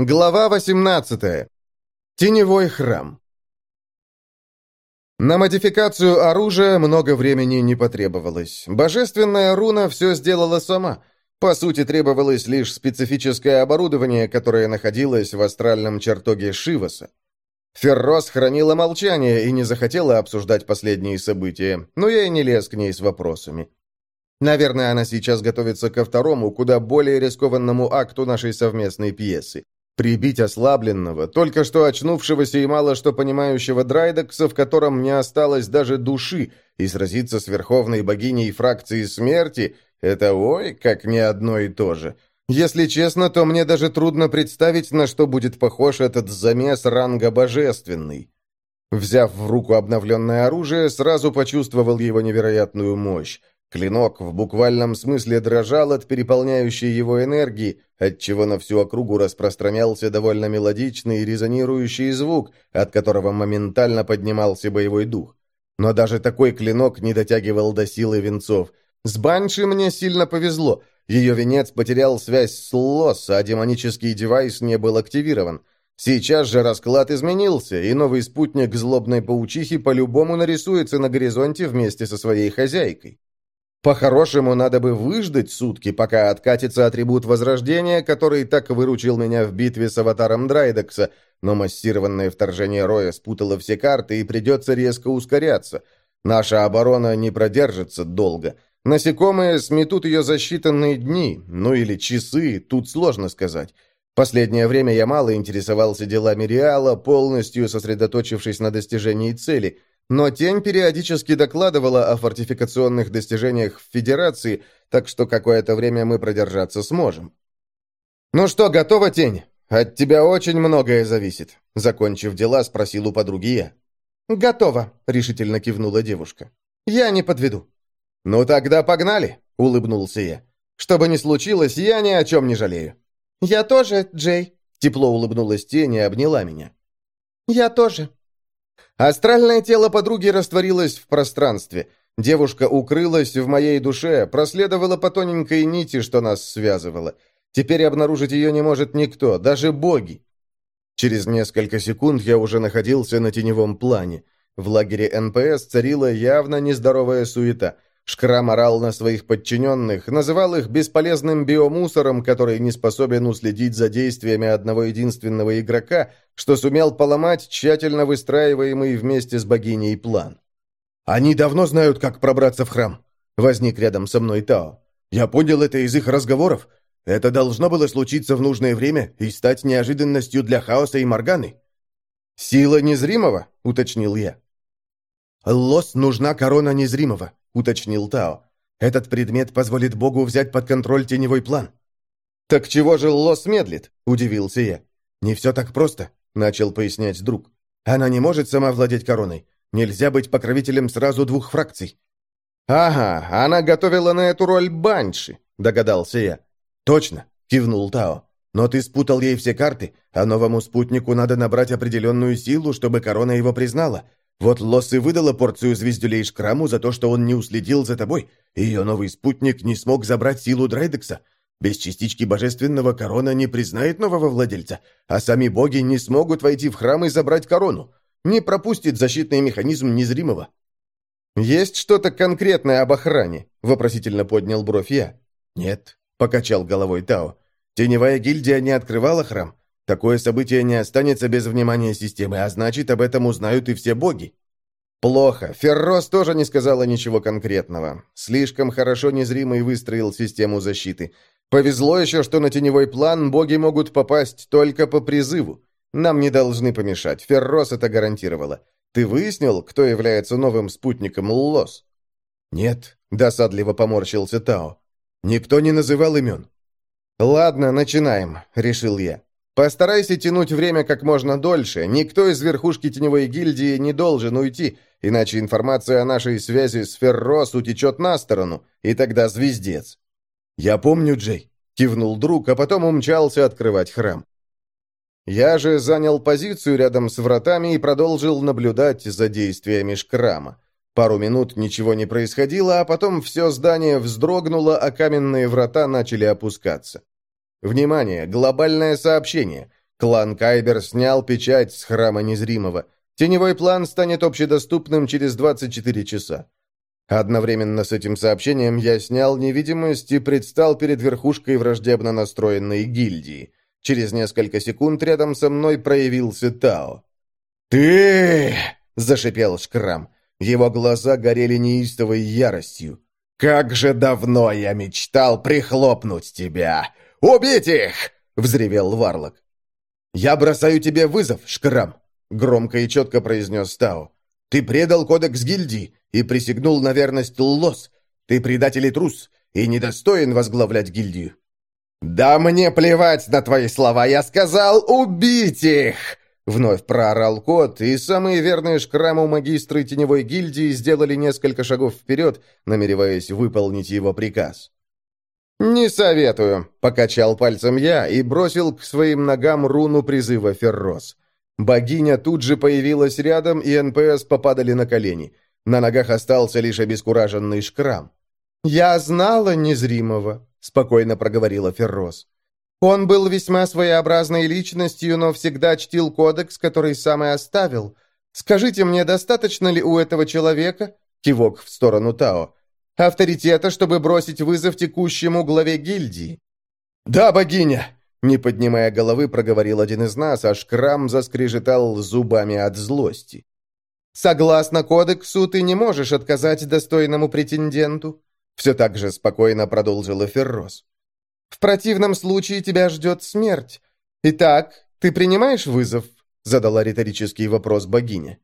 Глава 18. Теневой храм. На модификацию оружия много времени не потребовалось. Божественная руна все сделала сама. По сути, требовалось лишь специфическое оборудование, которое находилось в астральном чертоге Шиваса. Феррос хранила молчание и не захотела обсуждать последние события, но я и не лез к ней с вопросами. Наверное, она сейчас готовится ко второму, куда более рискованному акту нашей совместной пьесы. Прибить ослабленного, только что очнувшегося и мало что понимающего Драйдекса, в котором не осталось даже души, и сразиться с верховной богиней фракции смерти — это ой, как не одно и то же. Если честно, то мне даже трудно представить, на что будет похож этот замес ранга божественный. Взяв в руку обновленное оружие, сразу почувствовал его невероятную мощь. Клинок в буквальном смысле дрожал от переполняющей его энергии, отчего на всю округу распространялся довольно мелодичный и резонирующий звук, от которого моментально поднимался боевой дух. Но даже такой клинок не дотягивал до силы венцов. С Банши мне сильно повезло. Ее венец потерял связь с Лос, а демонический девайс не был активирован. Сейчас же расклад изменился, и новый спутник злобной паучихи по-любому нарисуется на горизонте вместе со своей хозяйкой. По-хорошему, надо бы выждать сутки, пока откатится атрибут Возрождения, который так выручил меня в битве с аватаром Драйдекса, но массированное вторжение Роя спутало все карты, и придется резко ускоряться. Наша оборона не продержится долго. Насекомые сметут ее за считанные дни, ну или часы, тут сложно сказать. Последнее время я мало интересовался делами Реала, полностью сосредоточившись на достижении цели – но Тень периодически докладывала о фортификационных достижениях в Федерации, так что какое-то время мы продержаться сможем. «Ну что, готова, Тень? От тебя очень многое зависит», — закончив дела, спросил у подруги я. «Готово», — решительно кивнула девушка. «Я не подведу». «Ну тогда погнали», — улыбнулся я. «Что бы ни случилось, я ни о чем не жалею». «Я тоже, Джей», — тепло улыбнулась Тень и обняла меня. «Я тоже», Астральное тело подруги растворилось в пространстве. Девушка укрылась в моей душе, проследовала по тоненькой нити, что нас связывало. Теперь обнаружить ее не может никто, даже боги. Через несколько секунд я уже находился на теневом плане. В лагере НПС царила явно нездоровая суета – Шкрам орал на своих подчиненных, называл их бесполезным биомусором, который не способен уследить за действиями одного единственного игрока, что сумел поломать тщательно выстраиваемый вместе с богиней план. «Они давно знают, как пробраться в храм», — возник рядом со мной Тао. «Я понял это из их разговоров. Это должно было случиться в нужное время и стать неожиданностью для хаоса и Морганы». «Сила незримого?» — уточнил я. «Лос нужна корона незримого», — уточнил Тао. «Этот предмет позволит Богу взять под контроль теневой план». «Так чего же Лос медлит?» — удивился я. «Не все так просто», — начал пояснять друг. «Она не может сама владеть короной. Нельзя быть покровителем сразу двух фракций». «Ага, она готовила на эту роль Банши», — догадался я. «Точно», — кивнул Тао. «Но ты спутал ей все карты, а новому спутнику надо набрать определенную силу, чтобы корона его признала. Вот Лос и выдала порцию звездюлей Шкраму за то, что он не уследил за тобой, и ее новый спутник не смог забрать силу Драйдекса. Без частички божественного корона не признает нового владельца, а сами боги не смогут войти в храм и забрать корону. Не пропустит защитный механизм незримого. «Есть что-то конкретное об охране?» — вопросительно поднял бровь я. «Нет», — покачал головой Тао. «Теневая гильдия не открывала храм. Такое событие не останется без внимания системы, а значит, об этом узнают и все боги. Плохо. Феррос тоже не сказала ничего конкретного. Слишком хорошо незримый выстроил систему защиты. Повезло еще, что на теневой план боги могут попасть только по призыву. Нам не должны помешать. Феррос это гарантировала. Ты выяснил, кто является новым спутником Лос? Нет, досадливо поморщился Тао. Никто не называл имен. Ладно, начинаем, решил я. Постарайся тянуть время как можно дольше. Никто из верхушки теневой гильдии не должен уйти, иначе информация о нашей связи с Феррос утечет на сторону, и тогда звездец. «Я помню, Джей», — кивнул друг, а потом умчался открывать храм. Я же занял позицию рядом с вратами и продолжил наблюдать за действиями шкрама. Пару минут ничего не происходило, а потом все здание вздрогнуло, а каменные врата начали опускаться. Внимание! Глобальное сообщение! Клан Кайбер снял печать с храма незримого. Теневой план станет общедоступным через 24 часа. Одновременно с этим сообщением я снял невидимость и предстал перед верхушкой враждебно настроенной гильдии. Через несколько секунд рядом со мной проявился Тао. «Ты!» — зашипел Шкрам. Его глаза горели неистовой яростью. «Как же давно я мечтал прихлопнуть тебя! Убить их!» — взревел Варлок. «Я бросаю тебе вызов, Шкрам!» — громко и четко произнес Тао. «Ты предал кодекс гильдии и присягнул на верность Ллос. Ты предатель и трус, и недостоин возглавлять гильдию». «Да мне плевать на твои слова! Я сказал убить их!» Вновь проорал кот, и самые верные шкраму магистры теневой гильдии сделали несколько шагов вперед, намереваясь выполнить его приказ. «Не советую», — покачал пальцем я и бросил к своим ногам руну призыва Феррос. Богиня тут же появилась рядом, и НПС попадали на колени. На ногах остался лишь обескураженный шкрам. «Я знала незримого», — спокойно проговорила Феррос. Он был весьма своеобразной личностью, но всегда чтил кодекс, который сам и оставил. Скажите мне, достаточно ли у этого человека, кивок в сторону Тао, авторитета, чтобы бросить вызов текущему главе гильдии? «Да, богиня!» Не поднимая головы, проговорил один из нас, аж Крам заскрежетал зубами от злости. «Согласно кодексу, ты не можешь отказать достойному претенденту», все так же спокойно продолжила Феррос. В противном случае тебя ждет смерть. Итак, ты принимаешь вызов?» Задала риторический вопрос богиня.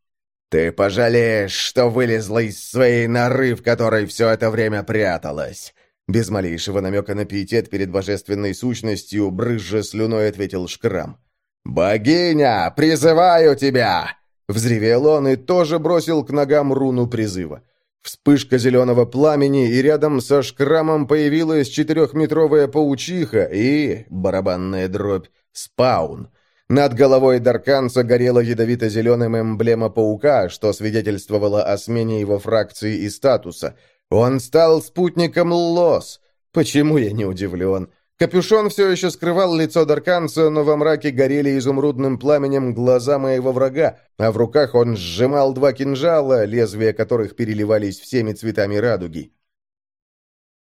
«Ты пожалеешь, что вылезла из своей норы, в которой все это время пряталась!» Без малейшего намека на пиетет перед божественной сущностью, брызжа слюной ответил Шкрам. «Богиня, призываю тебя!» Взревел он и тоже бросил к ногам руну призыва. Вспышка зеленого пламени, и рядом со шкрамом появилась четырехметровая паучиха и, барабанная дробь, спаун. Над головой Дарканца горела ядовито-зеленым эмблема паука, что свидетельствовало о смене его фракции и статуса. Он стал спутником Лос. Почему я не удивлен? Капюшон все еще скрывал лицо Дарканца, но во мраке горели изумрудным пламенем глаза моего врага, а в руках он сжимал два кинжала, лезвия которых переливались всеми цветами радуги.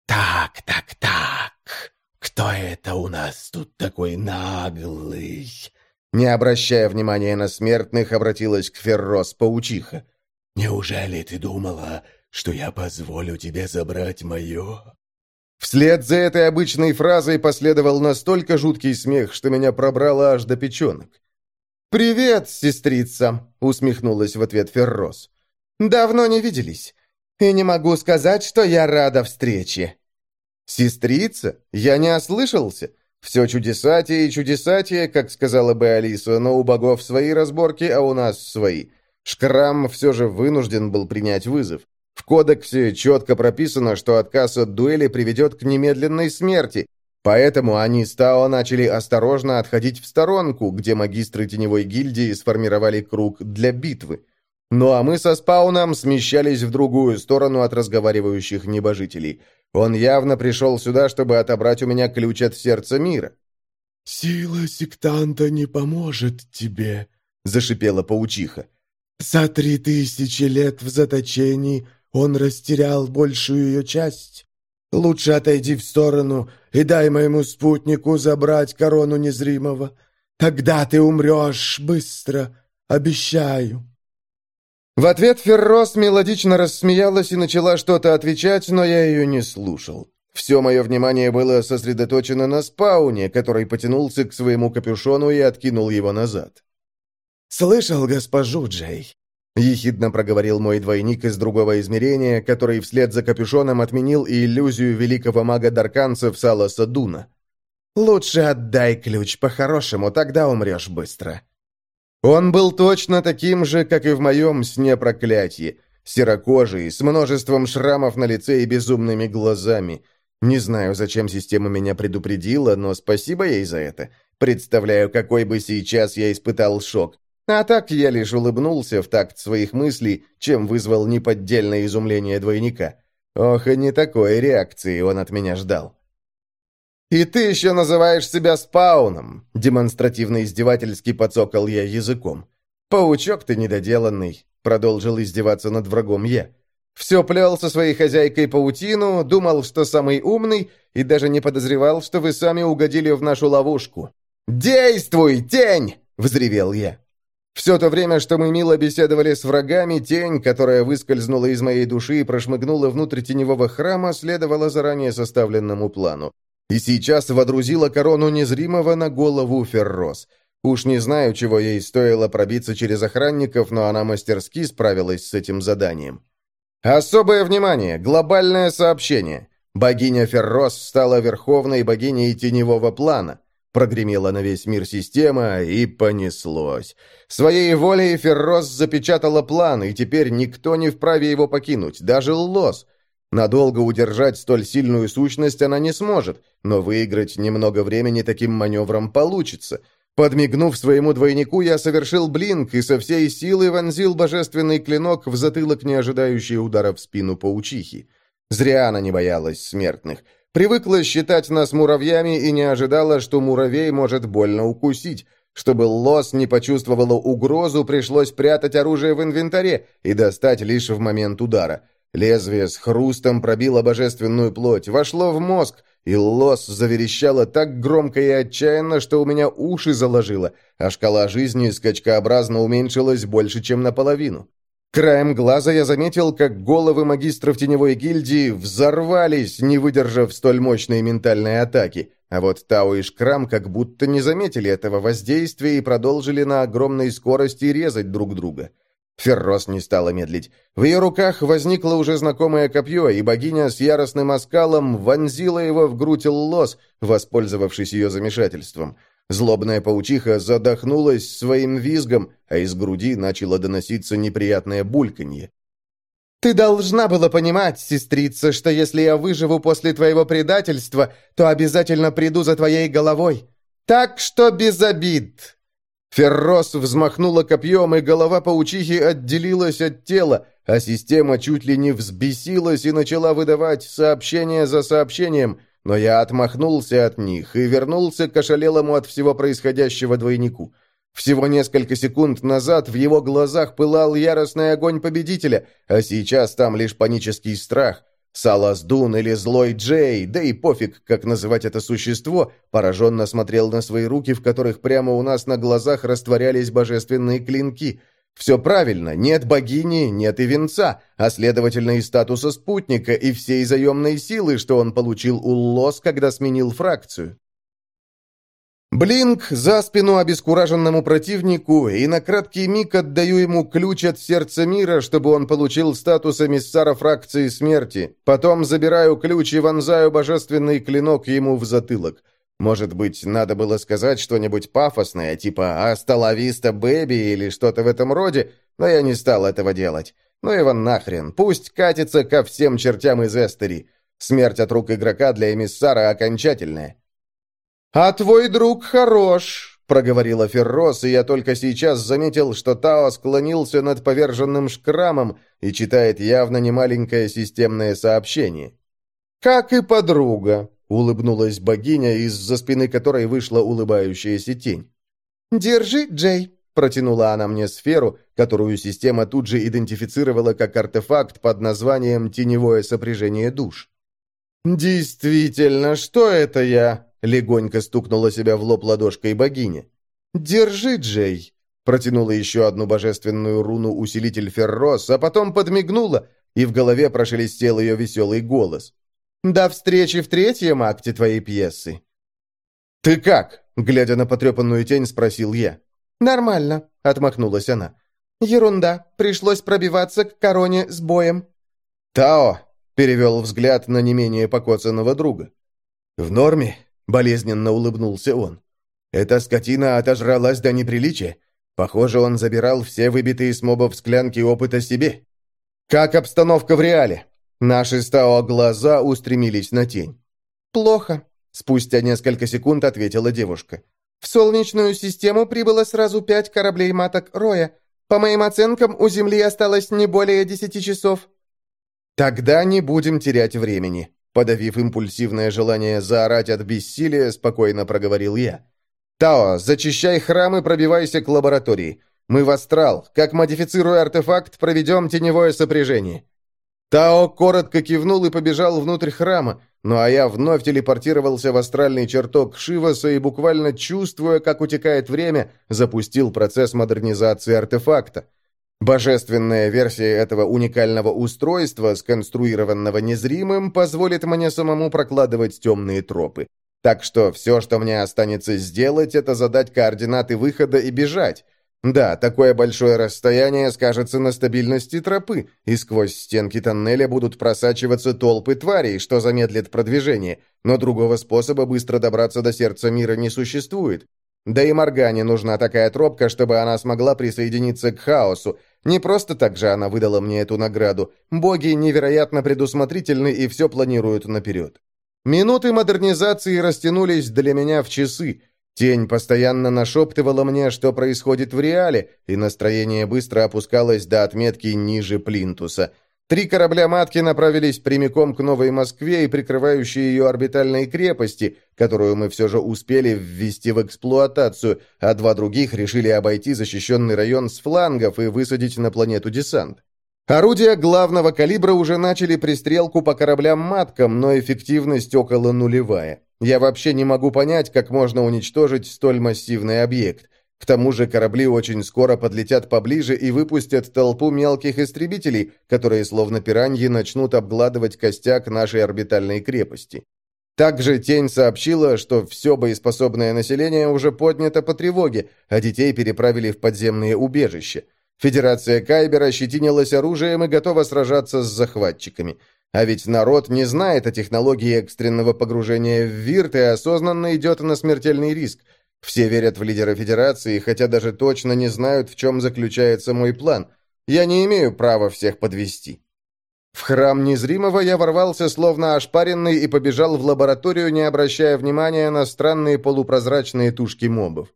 «Так, так, так, кто это у нас тут такой наглый?» Не обращая внимания на смертных, обратилась к Феррос паучиха. «Неужели ты думала, что я позволю тебе забрать мое?» Вслед за этой обычной фразой последовал настолько жуткий смех, что меня пробрало аж до печенок. «Привет, сестрица!» — усмехнулась в ответ Феррос. «Давно не виделись, и не могу сказать, что я рада встрече». «Сестрица? Я не ослышался. Все чудесатие и чудесатие, как сказала бы Алиса, но у богов свои разборки, а у нас свои. Шкрам все же вынужден был принять вызов. В кодексе четко прописано, что отказ от дуэли приведет к немедленной смерти, поэтому они с Тао начали осторожно отходить в сторонку, где магистры теневой гильдии сформировали круг для битвы. Ну а мы со Спауном смещались в другую сторону от разговаривающих небожителей. Он явно пришел сюда, чтобы отобрать у меня ключ от сердца мира. «Сила сектанта не поможет тебе», — зашипела паучиха. «За три тысячи лет в заточении он растерял большую ее часть. Лучше отойди в сторону и дай моему спутнику забрать корону незримого. Тогда ты умрешь быстро, обещаю». В ответ Феррос мелодично рассмеялась и начала что-то отвечать, но я ее не слушал. Все мое внимание было сосредоточено на спауне, который потянулся к своему капюшону и откинул его назад. «Слышал госпожу Джей? Ехидно проговорил мой двойник из другого измерения, который вслед за капюшоном отменил и иллюзию великого мага Дарканцев Саласа Дуна. «Лучше отдай ключ по-хорошему, тогда умрешь быстро». Он был точно таким же, как и в моем сне проклятии. Серокожий, с множеством шрамов на лице и безумными глазами. Не знаю, зачем система меня предупредила, но спасибо ей за это. Представляю, какой бы сейчас я испытал шок. А так я лишь улыбнулся в такт своих мыслей, чем вызвал неподдельное изумление двойника. Ох, и не такой реакции он от меня ждал. «И ты еще называешь себя спауном!» Демонстративно издевательски подсокал я языком. «Паучок ты недоделанный!» Продолжил издеваться над врагом я. Все плел со своей хозяйкой паутину, думал, что самый умный, и даже не подозревал, что вы сами угодили в нашу ловушку. «Действуй, тень!» — взревел я. Все то время, что мы мило беседовали с врагами, тень, которая выскользнула из моей души и прошмыгнула внутрь теневого храма, следовала заранее составленному плану. И сейчас водрузила корону незримого на голову Феррос. Уж не знаю, чего ей стоило пробиться через охранников, но она мастерски справилась с этим заданием. Особое внимание! Глобальное сообщение! Богиня Феррос стала верховной богиней теневого плана. Прогремела на весь мир система, и понеслось. Своей волей Феррос запечатала план, и теперь никто не вправе его покинуть, даже Лос. Надолго удержать столь сильную сущность она не сможет, но выиграть немного времени таким маневром получится. Подмигнув своему двойнику, я совершил блинк и со всей силы вонзил божественный клинок в затылок неожидающей удара в спину паучихи. Зря она не боялась смертных. Привыкла считать нас муравьями и не ожидала, что муравей может больно укусить. Чтобы лос не почувствовала угрозу, пришлось прятать оружие в инвентаре и достать лишь в момент удара. Лезвие с хрустом пробило божественную плоть, вошло в мозг, и лос заверещало так громко и отчаянно, что у меня уши заложило, а шкала жизни скачкообразно уменьшилась больше, чем наполовину. Краем глаза я заметил, как головы магистров теневой гильдии взорвались, не выдержав столь мощной ментальной атаки, а вот Тао и Шкрам как будто не заметили этого воздействия и продолжили на огромной скорости резать друг друга. Феррос не стала медлить. В ее руках возникло уже знакомое копье, и богиня с яростным оскалом вонзила его в грудь Ллос, воспользовавшись ее замешательством. Злобная паучиха задохнулась своим визгом, а из груди начало доноситься неприятное бульканье. «Ты должна была понимать, сестрица, что если я выживу после твоего предательства, то обязательно приду за твоей головой. Так что без обид!» Феррос взмахнула копьем, и голова паучихи отделилась от тела, а система чуть ли не взбесилась и начала выдавать сообщение за сообщением, но я отмахнулся от них и вернулся к ошалелому от всего происходящего двойнику. Всего несколько секунд назад в его глазах пылал яростный огонь победителя, а сейчас там лишь панический страх. Салас Дун или Злой Джей, да и пофиг, как называть это существо, пораженно смотрел на свои руки, в которых прямо у нас на глазах растворялись божественные клинки — все правильно, нет богини, нет и венца, а следовательно и статуса спутника, и всей заемной силы, что он получил у Лос, когда сменил фракцию. Блинк за спину обескураженному противнику, и на краткий миг отдаю ему ключ от сердца мира, чтобы он получил статус эмиссара фракции смерти. Потом забираю ключ и вонзаю божественный клинок ему в затылок. Может быть, надо было сказать что-нибудь пафосное, типа «Асталависта, бэби» или что-то в этом роде, но я не стал этого делать. Ну его нахрен, пусть катится ко всем чертям из Эстери. Смерть от рук игрока для эмиссара окончательная. «А твой друг хорош», — проговорила Феррос, и я только сейчас заметил, что Тао склонился над поверженным шкрамом и читает явно немаленькое системное сообщение. «Как и подруга», Улыбнулась богиня, из-за спины которой вышла улыбающаяся тень. «Держи, Джей!» Протянула она мне сферу, которую система тут же идентифицировала как артефакт под названием «Теневое сопряжение душ». «Действительно, что это я?» — легонько стукнула себя в лоб ладошкой богиня. «Держи, Джей!» — протянула еще одну божественную руну усилитель Феррос, а потом подмигнула, и в голове прошелестел ее веселый голос. До встречи в третьем акте твоей пьесы». «Ты как?» — глядя на потрепанную тень, спросил я. «Нормально», — отмахнулась она. «Ерунда. Пришлось пробиваться к короне с боем». «Тао!» — перевел взгляд на не менее покоцанного друга. «В норме?» — болезненно улыбнулся он. «Эта скотина отожралась до неприличия. Похоже, он забирал все выбитые с мобов склянки опыта себе. Как обстановка в реале?» Наши стао глаза устремились на тень. «Плохо», — спустя несколько секунд ответила девушка. «В Солнечную систему прибыло сразу пять кораблей маток Роя. По моим оценкам, у Земли осталось не более десяти часов». «Тогда не будем терять времени», Подавив импульсивное желание заорать от бессилия, спокойно проговорил я. «Тао, зачищай храм и пробивайся к лаборатории. Мы в астрал. Как модифицируя артефакт, проведем теневое сопряжение». Тао коротко кивнул и побежал внутрь храма, ну а я вновь телепортировался в астральный чертог Шиваса и, буквально чувствуя, как утекает время, запустил процесс модернизации артефакта. Божественная версия этого уникального устройства, сконструированного незримым, позволит мне самому прокладывать темные тропы. Так что все, что мне останется сделать, это задать координаты выхода и бежать. Да, такое большое расстояние скажется на стабильности тропы, и сквозь стенки тоннеля будут просачиваться толпы тварей, что замедлит продвижение, но другого способа быстро добраться до сердца мира не существует. Да и Моргане нужна такая тропка, чтобы она смогла присоединиться к хаосу. Не просто так же она выдала мне эту награду. Боги невероятно предусмотрительны и все планируют наперед. Минуты модернизации растянулись для меня в часы, Тень постоянно нашептывала мне, что происходит в реале, и настроение быстро опускалось до отметки ниже плинтуса. Три корабля-матки направились прямиком к Новой Москве и прикрывающей ее орбитальной крепости, которую мы все же успели ввести в эксплуатацию, а два других решили обойти защищенный район с флангов и высадить на планету десант. Орудия главного калибра уже начали пристрелку по кораблям-маткам, но эффективность около нулевая. Я вообще не могу понять, как можно уничтожить столь массивный объект. К тому же корабли очень скоро подлетят поближе и выпустят толпу мелких истребителей, которые, словно пираньи, начнут обгладывать костяк нашей орбитальной крепости. Также Тень сообщила, что все боеспособное население уже поднято по тревоге, а детей переправили в подземные убежища. Федерация Кайбера щетинилась оружием и готова сражаться с захватчиками. А ведь народ не знает о технологии экстренного погружения в вирт и осознанно идет на смертельный риск. Все верят в лидера Федерации, хотя даже точно не знают, в чем заключается мой план. Я не имею права всех подвести. В храм незримого я ворвался, словно ошпаренный, и побежал в лабораторию, не обращая внимания на странные полупрозрачные тушки мобов.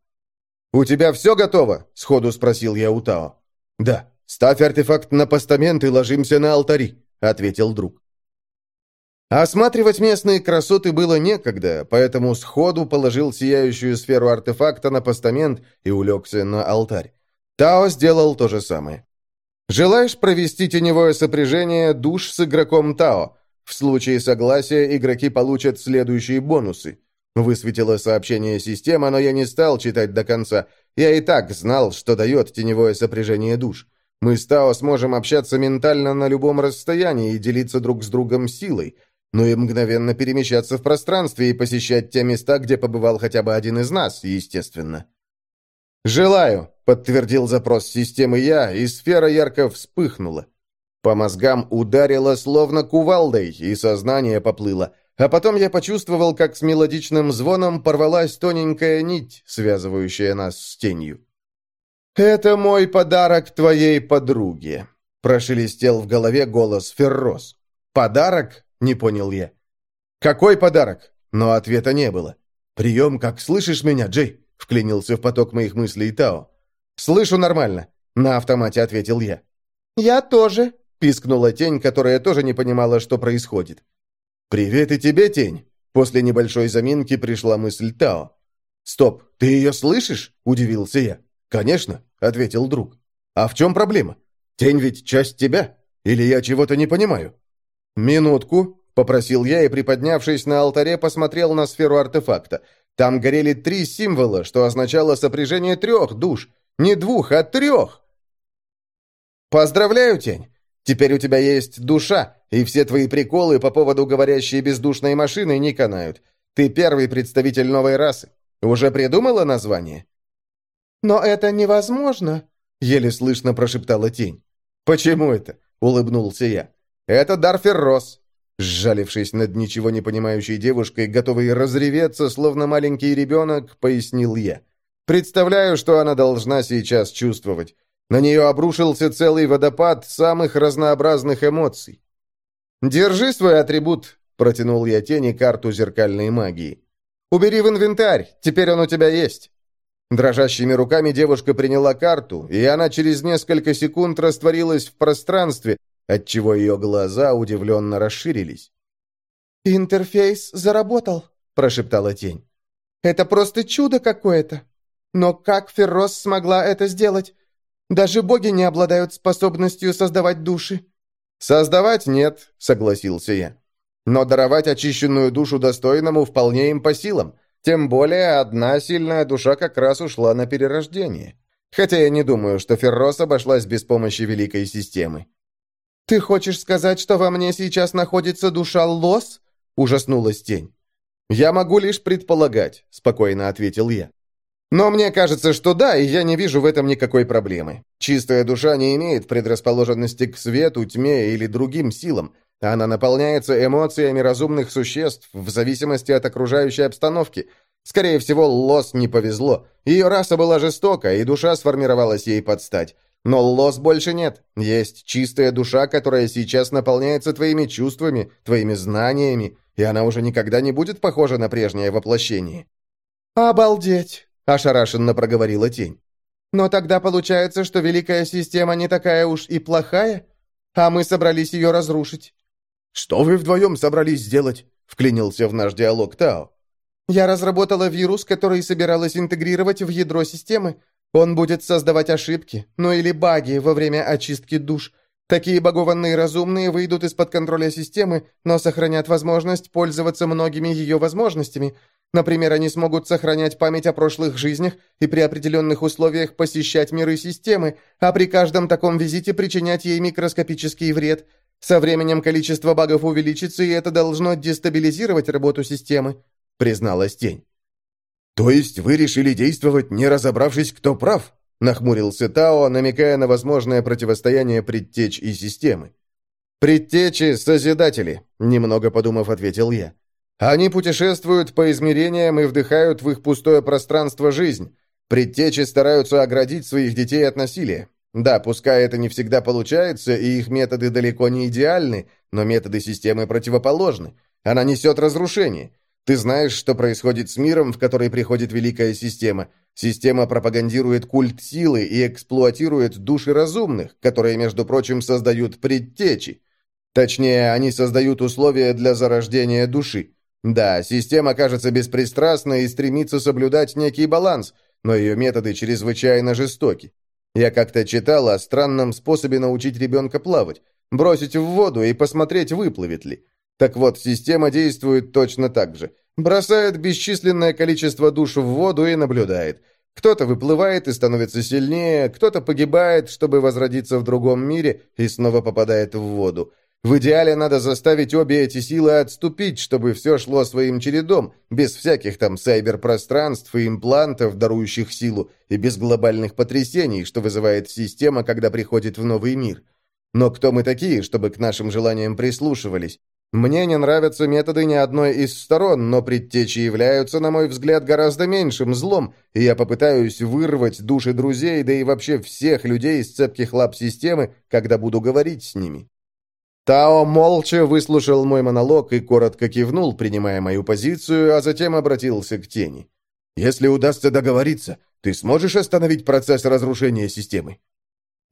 «У тебя все готово?» — сходу спросил я у Тао. «Да. Ставь артефакт на постамент и ложимся на алтари», — ответил друг. Осматривать местные красоты было некогда, поэтому сходу положил сияющую сферу артефакта на постамент и улегся на алтарь. Тао сделал то же самое. «Желаешь провести теневое сопряжение душ с игроком Тао? В случае согласия игроки получат следующие бонусы». Высветило сообщение система, но я не стал читать до конца. Я и так знал, что дает теневое сопряжение душ. Мы с Тао сможем общаться ментально на любом расстоянии и делиться друг с другом силой – но и мгновенно перемещаться в пространстве и посещать те места, где побывал хотя бы один из нас, естественно. «Желаю», — подтвердил запрос системы я, и сфера ярко вспыхнула. По мозгам ударило словно кувалдой, и сознание поплыло. А потом я почувствовал, как с мелодичным звоном порвалась тоненькая нить, связывающая нас с тенью. «Это мой подарок твоей подруге», — прошелестел в голове голос Феррос. «Подарок? Не понял я. «Какой подарок?» Но ответа не было. «Прием, как слышишь меня, Джей?» Вклинился в поток моих мыслей Тао. «Слышу нормально», — на автомате ответил я. «Я тоже», — пискнула тень, которая тоже не понимала, что происходит. «Привет и тебе, тень!» После небольшой заминки пришла мысль Тао. «Стоп, ты ее слышишь?» – удивился я. «Конечно», – ответил друг. «А в чем проблема? Тень ведь часть тебя? Или я чего-то не понимаю?» «Минутку», — попросил я и, приподнявшись на алтаре, посмотрел на сферу артефакта. Там горели три символа, что означало сопряжение трех душ. Не двух, а трех. «Поздравляю, Тень! Теперь у тебя есть душа, и все твои приколы по поводу говорящей бездушной машины не канают. Ты первый представитель новой расы. Уже придумала название?» «Но это невозможно», — еле слышно прошептала Тень. «Почему это?» — улыбнулся я. «Это Дарфер Росс!» Сжалившись над ничего не понимающей девушкой, готовой разреветься, словно маленький ребенок, пояснил я. «Представляю, что она должна сейчас чувствовать. На нее обрушился целый водопад самых разнообразных эмоций. «Держи свой атрибут», — протянул я тени карту зеркальной магии. «Убери в инвентарь, теперь он у тебя есть». Дрожащими руками девушка приняла карту, и она через несколько секунд растворилась в пространстве, отчего ее глаза удивленно расширились. «Интерфейс заработал», — прошептала тень. «Это просто чудо какое-то. Но как Феррос смогла это сделать? Даже боги не обладают способностью создавать души». «Создавать нет», — согласился я. «Но даровать очищенную душу достойному вполне им по силам. Тем более одна сильная душа как раз ушла на перерождение. Хотя я не думаю, что Феррос обошлась без помощи Великой Системы». «Ты хочешь сказать, что во мне сейчас находится душа Лос?» — ужаснулась тень. «Я могу лишь предполагать», — спокойно ответил я. «Но мне кажется, что да, и я не вижу в этом никакой проблемы. Чистая душа не имеет предрасположенности к свету, тьме или другим силам. Она наполняется эмоциями разумных существ в зависимости от окружающей обстановки. Скорее всего, Лос не повезло. Ее раса была жестока, и душа сформировалась ей под стать. Но Лос больше нет. Есть чистая душа, которая сейчас наполняется твоими чувствами, твоими знаниями, и она уже никогда не будет похожа на прежнее воплощение». «Обалдеть!» – ошарашенно проговорила тень. «Но тогда получается, что Великая Система не такая уж и плохая, а мы собрались ее разрушить». «Что вы вдвоем собрались сделать?» – вклинился в наш диалог Тао. «Я разработала вирус, который собиралась интегрировать в ядро системы, он будет создавать ошибки, ну или баги во время очистки душ. Такие багованные разумные выйдут из-под контроля системы, но сохранят возможность пользоваться многими ее возможностями. Например, они смогут сохранять память о прошлых жизнях и при определенных условиях посещать миры системы, а при каждом таком визите причинять ей микроскопический вред. Со временем количество багов увеличится, и это должно дестабилизировать работу системы», — призналась Тень. «То есть вы решили действовать, не разобравшись, кто прав?» — нахмурился Тао, намекая на возможное противостояние предтеч и системы. «Предтечи — Созидатели», — немного подумав, ответил я. «Они путешествуют по измерениям и вдыхают в их пустое пространство жизнь. Предтечи стараются оградить своих детей от насилия. Да, пускай это не всегда получается, и их методы далеко не идеальны, но методы системы противоположны. Она несет разрушение. Ты знаешь, что происходит с миром, в который приходит великая система. Система пропагандирует культ силы и эксплуатирует души разумных, которые, между прочим, создают предтечи. Точнее, они создают условия для зарождения души. Да, система кажется беспристрастной и стремится соблюдать некий баланс, но ее методы чрезвычайно жестоки. Я как-то читал о странном способе научить ребенка плавать, бросить в воду и посмотреть, выплывет ли. Так вот, система действует точно так же. Бросает бесчисленное количество душ в воду и наблюдает. Кто-то выплывает и становится сильнее, кто-то погибает, чтобы возродиться в другом мире и снова попадает в воду. В идеале надо заставить обе эти силы отступить, чтобы все шло своим чередом, без всяких там сайберпространств и имплантов, дарующих силу, и без глобальных потрясений, что вызывает система, когда приходит в новый мир. Но кто мы такие, чтобы к нашим желаниям прислушивались? Мне не нравятся методы ни одной из сторон, но предтечи являются, на мой взгляд, гораздо меньшим злом, и я попытаюсь вырвать души друзей, да и вообще всех людей из цепких лап системы, когда буду говорить с ними. Тао молча выслушал мой монолог и коротко кивнул, принимая мою позицию, а затем обратился к тени. «Если удастся договориться, ты сможешь остановить процесс разрушения системы?»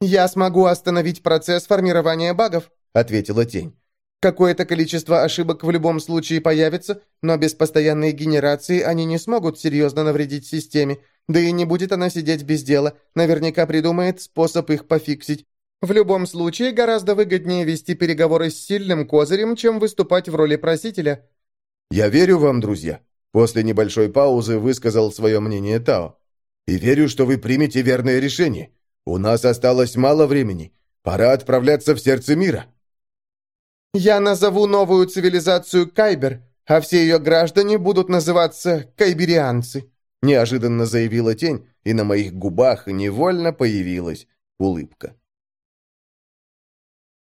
«Я смогу остановить процесс формирования багов», — ответила тень. Какое-то количество ошибок в любом случае появится, но без постоянной генерации они не смогут серьезно навредить системе, да и не будет она сидеть без дела, наверняка придумает способ их пофиксить. В любом случае, гораздо выгоднее вести переговоры с сильным козырем, чем выступать в роли просителя. «Я верю вам, друзья», — после небольшой паузы высказал свое мнение Тао. «И верю, что вы примете верное решение. У нас осталось мало времени. Пора отправляться в сердце мира». Я назову новую цивилизацию Кайбер, а все ее граждане будут называться кайберианцы», неожиданно заявила тень, и на моих губах невольно появилась улыбка.